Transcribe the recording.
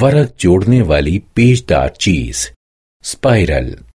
वरक जोड़ने वाली पेचदार चीज़ स्पाइरल